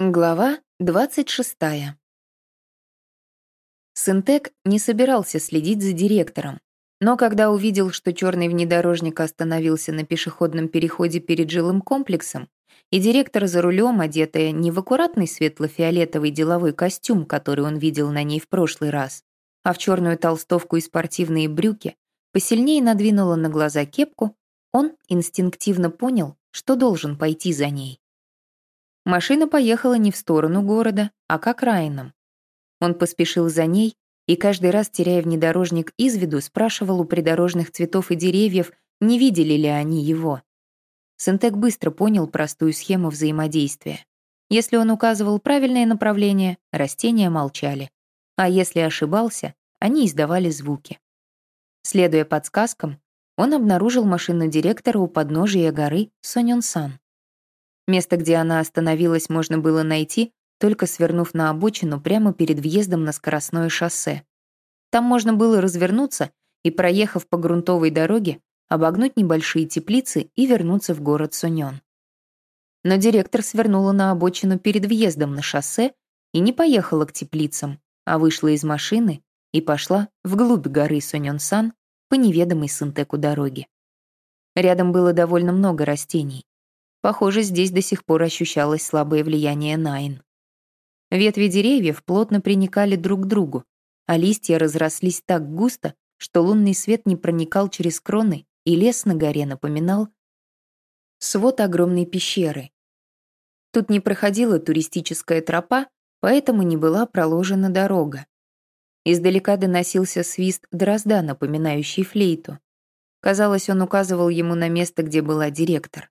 Глава 26. Синтек не собирался следить за директором, но когда увидел, что черный внедорожник остановился на пешеходном переходе перед жилым комплексом, и директор за рулем, одетая не в аккуратный светло-фиолетовый деловой костюм, который он видел на ней в прошлый раз, а в черную толстовку и спортивные брюки, посильнее надвинула на глаза кепку, он инстинктивно понял, что должен пойти за ней. Машина поехала не в сторону города, а к окраинам. Он поспешил за ней и каждый раз, теряя внедорожник из виду, спрашивал у придорожных цветов и деревьев, не видели ли они его. Синтек быстро понял простую схему взаимодействия. Если он указывал правильное направление, растения молчали. А если ошибался, они издавали звуки. Следуя подсказкам, он обнаружил машину директора у подножия горы Соньон-сан. Место, где она остановилась, можно было найти, только свернув на обочину прямо перед въездом на скоростное шоссе. Там можно было развернуться и, проехав по грунтовой дороге, обогнуть небольшие теплицы и вернуться в город Суньон. Но директор свернула на обочину перед въездом на шоссе и не поехала к теплицам, а вышла из машины и пошла вглубь горы Суньон-сан по неведомой Синтеку дороге. Рядом было довольно много растений. Похоже, здесь до сих пор ощущалось слабое влияние Найн. Ветви деревьев плотно приникали друг к другу, а листья разрослись так густо, что лунный свет не проникал через кроны, и лес на горе напоминал свод огромной пещеры. Тут не проходила туристическая тропа, поэтому не была проложена дорога. Издалека доносился свист дрозда, напоминающий флейту. Казалось, он указывал ему на место, где была директор.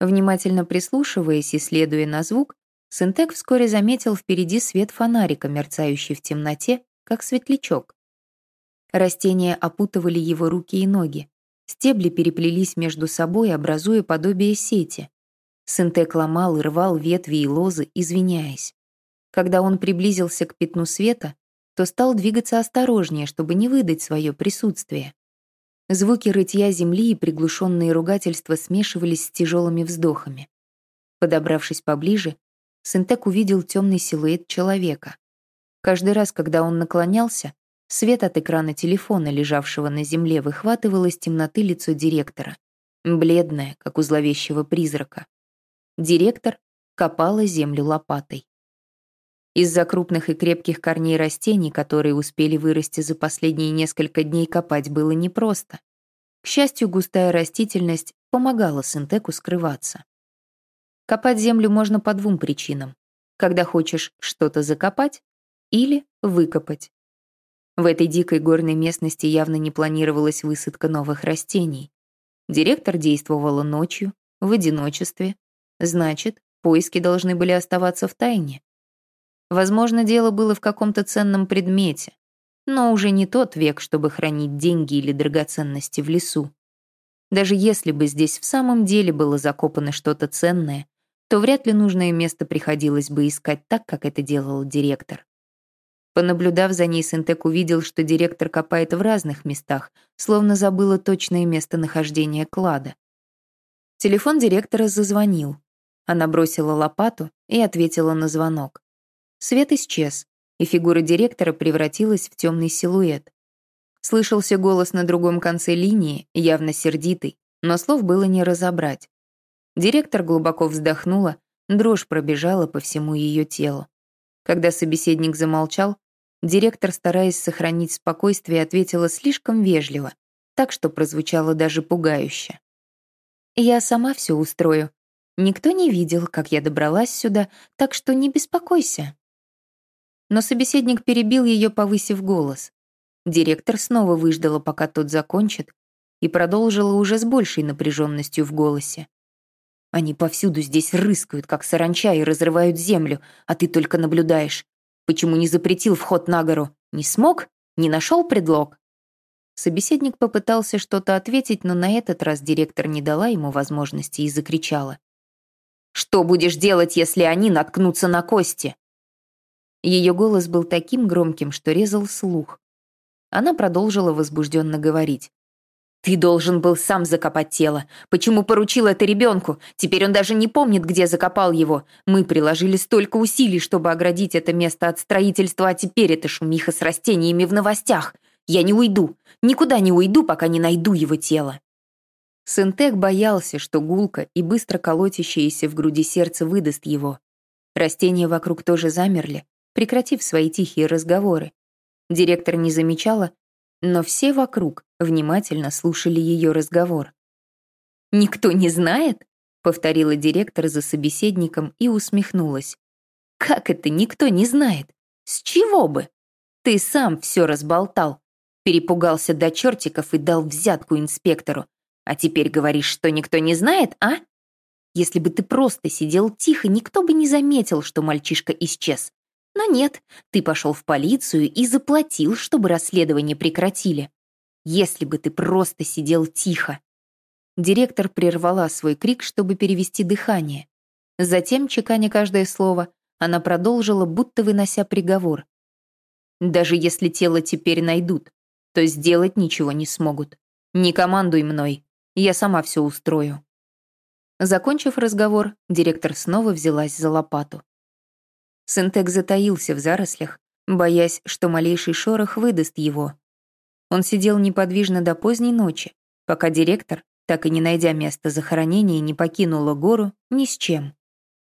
Внимательно прислушиваясь и следуя на звук, Синтек вскоре заметил впереди свет фонарика, мерцающий в темноте, как светлячок. Растения опутывали его руки и ноги. Стебли переплелись между собой, образуя подобие сети. Синтек ломал и рвал ветви и лозы, извиняясь. Когда он приблизился к пятну света, то стал двигаться осторожнее, чтобы не выдать свое присутствие. Звуки рытья земли и приглушенные ругательства смешивались с тяжелыми вздохами. Подобравшись поближе, Синтек увидел темный силуэт человека. Каждый раз, когда он наклонялся, свет от экрана телефона, лежавшего на земле, выхватывал из темноты лицо директора, бледное, как у зловещего призрака. Директор копала землю лопатой. Из-за крупных и крепких корней растений, которые успели вырасти за последние несколько дней, копать было непросто. К счастью, густая растительность помогала Синтеку скрываться. Копать землю можно по двум причинам. Когда хочешь что-то закопать или выкопать. В этой дикой горной местности явно не планировалась высадка новых растений. Директор действовала ночью, в одиночестве. Значит, поиски должны были оставаться в тайне. Возможно, дело было в каком-то ценном предмете, но уже не тот век, чтобы хранить деньги или драгоценности в лесу. Даже если бы здесь в самом деле было закопано что-то ценное, то вряд ли нужное место приходилось бы искать так, как это делал директор. Понаблюдав за ней, Синтек увидел, что директор копает в разных местах, словно забыла точное местонахождение клада. Телефон директора зазвонил. Она бросила лопату и ответила на звонок. Свет исчез, и фигура директора превратилась в темный силуэт. Слышался голос на другом конце линии, явно сердитый, но слов было не разобрать. Директор глубоко вздохнула, дрожь пробежала по всему ее телу. Когда собеседник замолчал, директор, стараясь сохранить спокойствие, ответила слишком вежливо, так что прозвучало даже пугающе. «Я сама все устрою. Никто не видел, как я добралась сюда, так что не беспокойся». Но собеседник перебил ее, повысив голос. Директор снова выждала, пока тот закончит, и продолжила уже с большей напряженностью в голосе. «Они повсюду здесь рыскают, как саранча, и разрывают землю, а ты только наблюдаешь. Почему не запретил вход на гору? Не смог? Не нашел предлог?» Собеседник попытался что-то ответить, но на этот раз директор не дала ему возможности и закричала. «Что будешь делать, если они наткнутся на кости?» Ее голос был таким громким, что резал слух. Она продолжила возбужденно говорить. Ты должен был сам закопать тело. Почему поручил это ребенку? Теперь он даже не помнит, где закопал его. Мы приложили столько усилий, чтобы оградить это место от строительства, а теперь это шумиха с растениями в новостях. Я не уйду. Никуда не уйду, пока не найду его тело. Синтек боялся, что гулка и быстро колотящееся в груди сердце выдаст его. Растения вокруг тоже замерли, прекратив свои тихие разговоры. Директор не замечала, но все вокруг внимательно слушали ее разговор. «Никто не знает?» — повторила директор за собеседником и усмехнулась. «Как это никто не знает? С чего бы? Ты сам все разболтал. Перепугался до чертиков и дал взятку инспектору. А теперь говоришь, что никто не знает, а? Если бы ты просто сидел тихо, никто бы не заметил, что мальчишка исчез. Но нет, ты пошел в полицию и заплатил, чтобы расследование прекратили. Если бы ты просто сидел тихо. Директор прервала свой крик, чтобы перевести дыхание. Затем, чеканя каждое слово, она продолжила, будто вынося приговор. «Даже если тело теперь найдут, то сделать ничего не смогут. Не командуй мной, я сама все устрою». Закончив разговор, директор снова взялась за лопату. Синтек затаился в зарослях, боясь, что малейший шорох выдаст его. Он сидел неподвижно до поздней ночи, пока директор, так и не найдя места захоронения, не покинула гору ни с чем.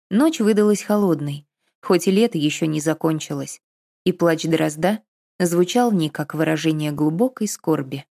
Ночь выдалась холодной, хоть и лето еще не закончилось, и плач дрозда звучал в ней как выражение глубокой скорби.